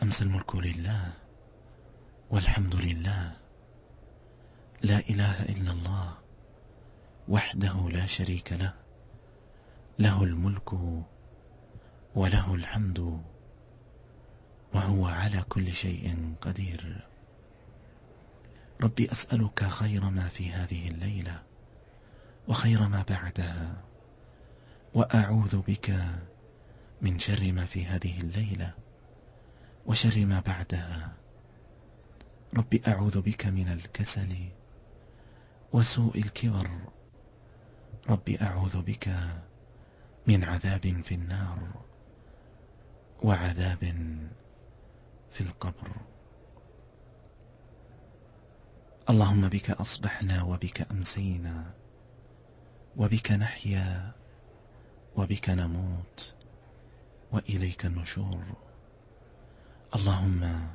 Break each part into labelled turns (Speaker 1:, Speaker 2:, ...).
Speaker 1: وأمسى الملك لله والحمد لله. لا إله إلا الله وحده لا شريك له له الملك وله الحمد وهو على كل شيء قدير. ربي أسألك خير ما في هذه الليلة وخير ما بعدها وأعوذ بك من شر ما في هذه الليلة. وشر ما بعدها. ربي أعوذ بك من الكسل وسوء الكبر. ربي أعوذ بك من عذاب في النار وعذاب في القبر. اللهم بك أصبحنا وبك أمسينا وبك نحيا وبك نموت وإليك النشور. اللهم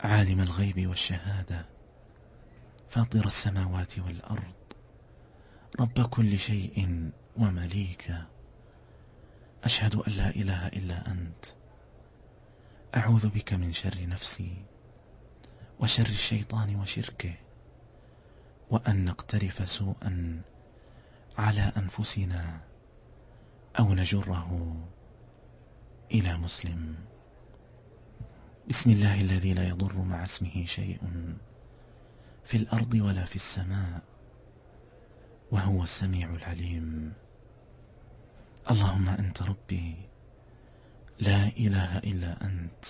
Speaker 1: عالم الغيب والشهادة فاطر السماوات والأرض رب كل شيء ومليكه أشهد أن لا إله إلا أنت. أعوذ بك من شر نفسي وشر الشيطان وشركه وأن نقترف سوءا على أنفسنا أو نجره. إلى مسلم. بسم الله الذي لا يضر مع اسمه شيء في الأرض ولا في السماء وهو السميع العليم. اللهم أنت ربي لا إله إلا أنت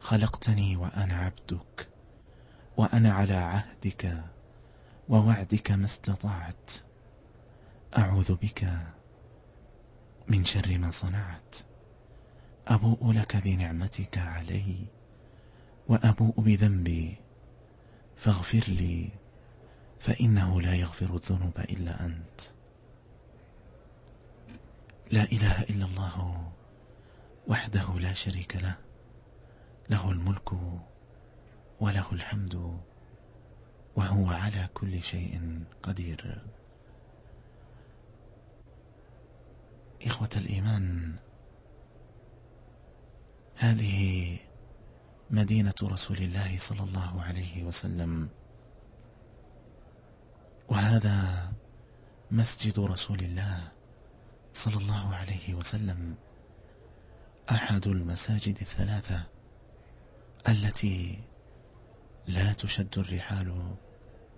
Speaker 1: خلقتني وأنا عبدك وأنا على عهدك ووعدك ما استطعت. أعوذ بك من شر ما صنعت. أبوء لك بنعمتك علي وأبوء بذنبي فاغفر لي فإنه لا يغفر الذنوب إلا أنت. لا إله إلا الله وحده لا شريك له له الملك وله الحمد وهو على كل شيء قدير. إخوة الإيمان هذه مدينة رسول الله صلى الله عليه وسلم. وهذا مسجد رسول الله صلى الله عليه وسلم أحد المساجد الثلاثة التي لا تشد الرحال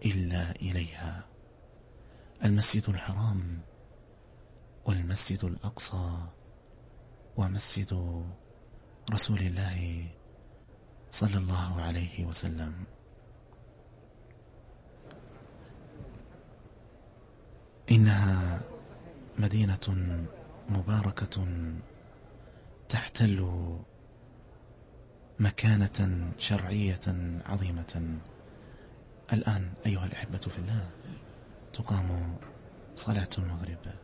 Speaker 1: إلا إليها. المسجد الحرام والمسجد الأقصى ومسجد رسول الله صلى الله عليه وسلم. إنها مدينة مباركة تحتل مكانة شرعية عظيمة. الآن أيها الأحبة في الله تقام صلاة المغرب.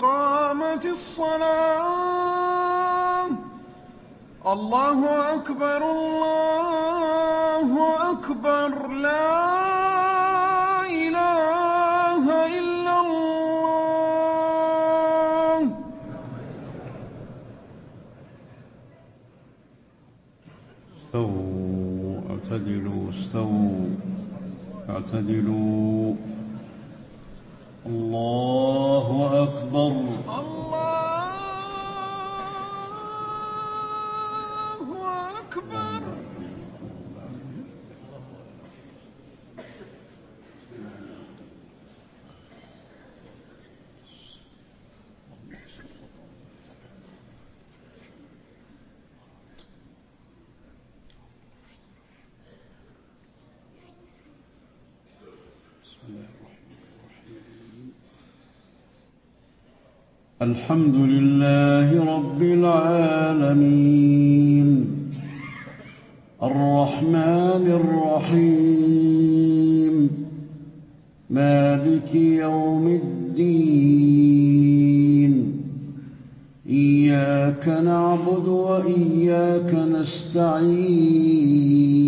Speaker 2: قامت الصلاة. الله أكبر الله أكبر. لا إله إلا الله.
Speaker 3: استووا اعتدلوا استووا اعتدلوا. الله الحمد لله رب العالمين. الرحمن الرحيم. مالك يوم الدين. إياك نعبد وإياك نستعين.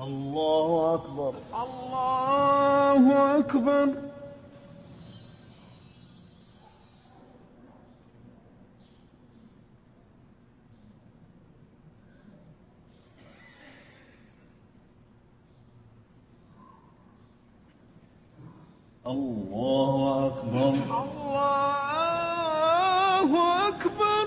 Speaker 3: الله أكبر.
Speaker 2: الله أكبر
Speaker 3: الله اكبر
Speaker 2: الله أكبر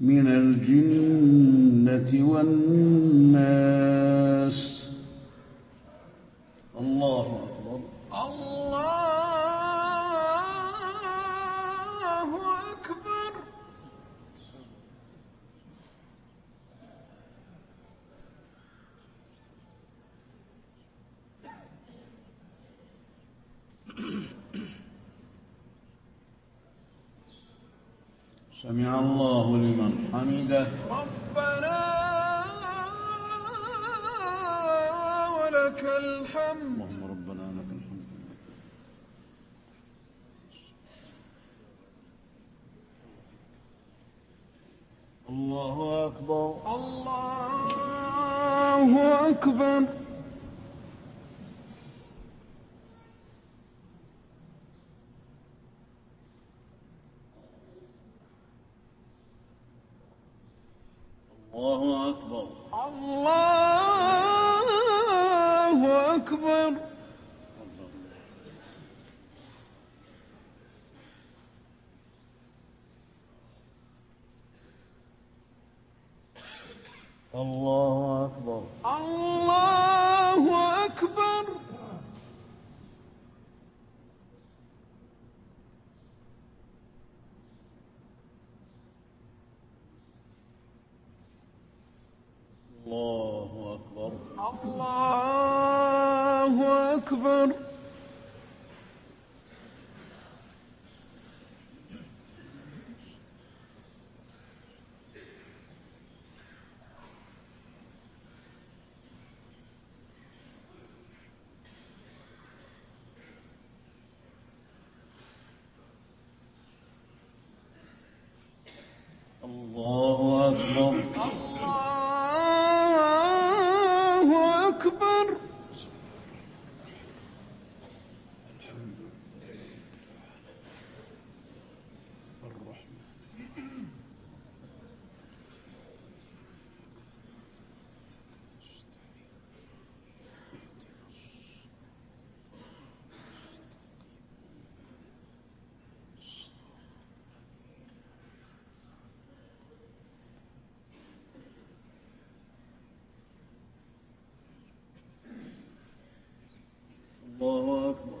Speaker 3: من الجنة والناس سمع الله لمن حمده.
Speaker 2: ربنا ولك الحمد.
Speaker 3: اللهم ربنا لك الحمد. الله أكبر.
Speaker 2: الله أكبر
Speaker 3: الله أكبر
Speaker 2: الله أكبر
Speaker 3: الله أكبر.
Speaker 2: الله أكبر
Speaker 3: الله أكبر
Speaker 2: الله أكبر
Speaker 3: الله أكبر
Speaker 2: الله أكبر
Speaker 3: الله أكبر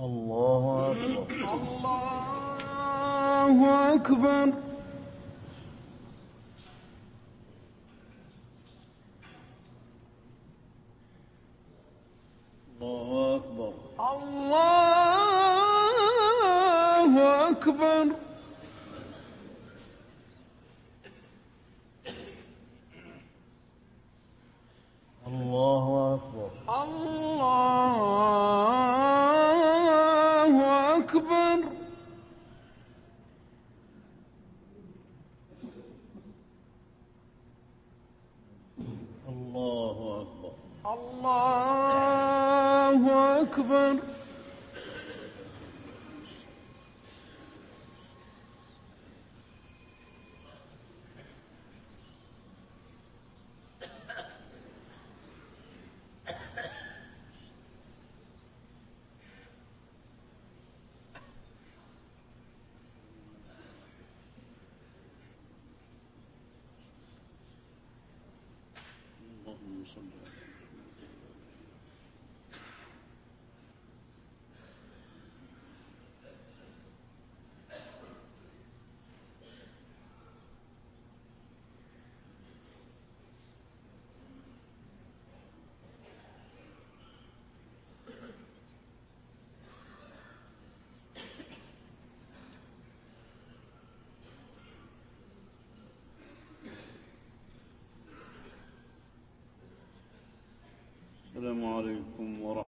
Speaker 3: الله أكبر.
Speaker 2: الله أكبر.
Speaker 3: someday. السلام عليكم ورحمة